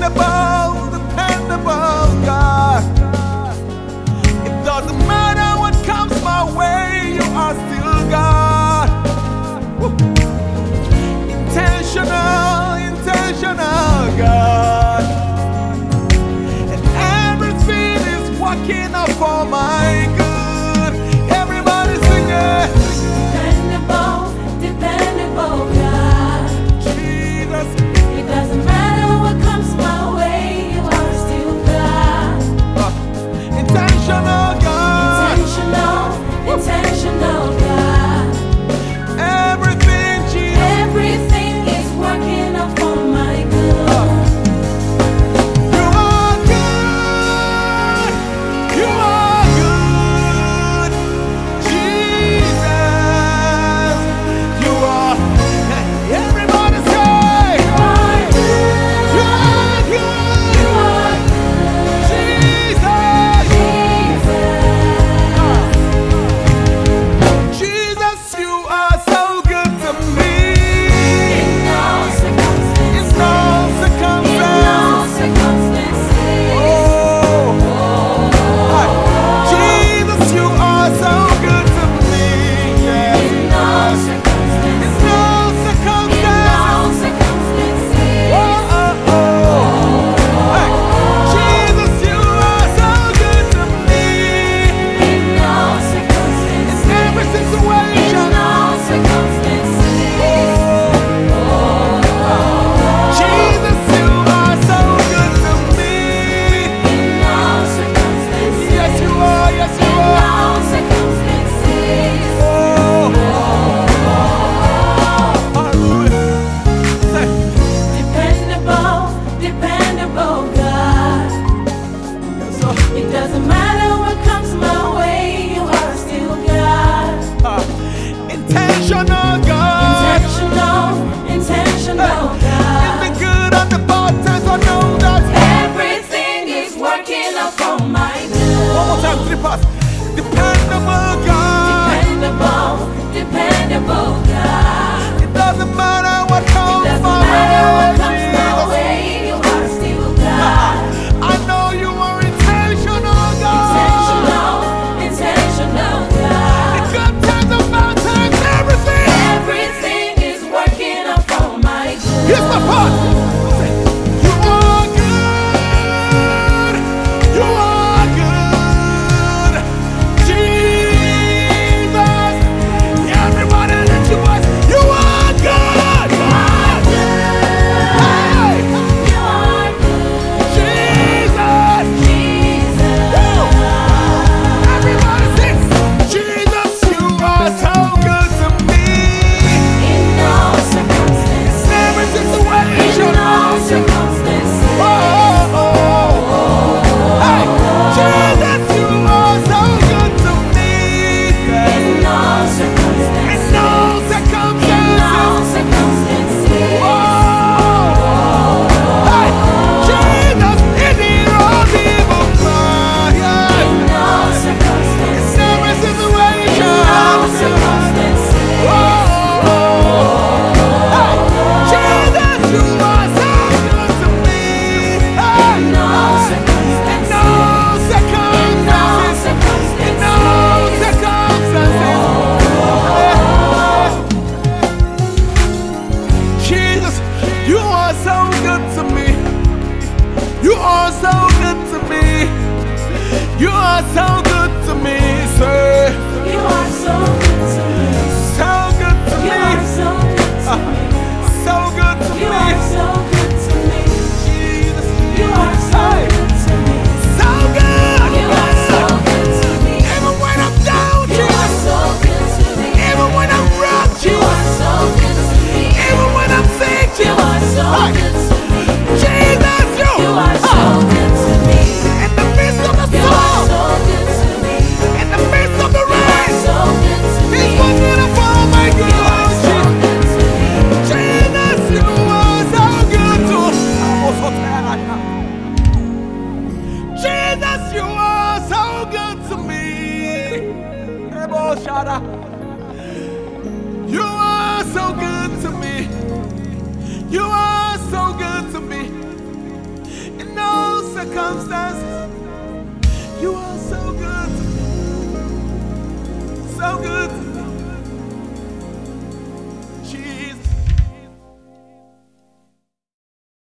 the bar. dependable so good to me, sir. You are so good to me. You are so good to me. In no circumstances, you are.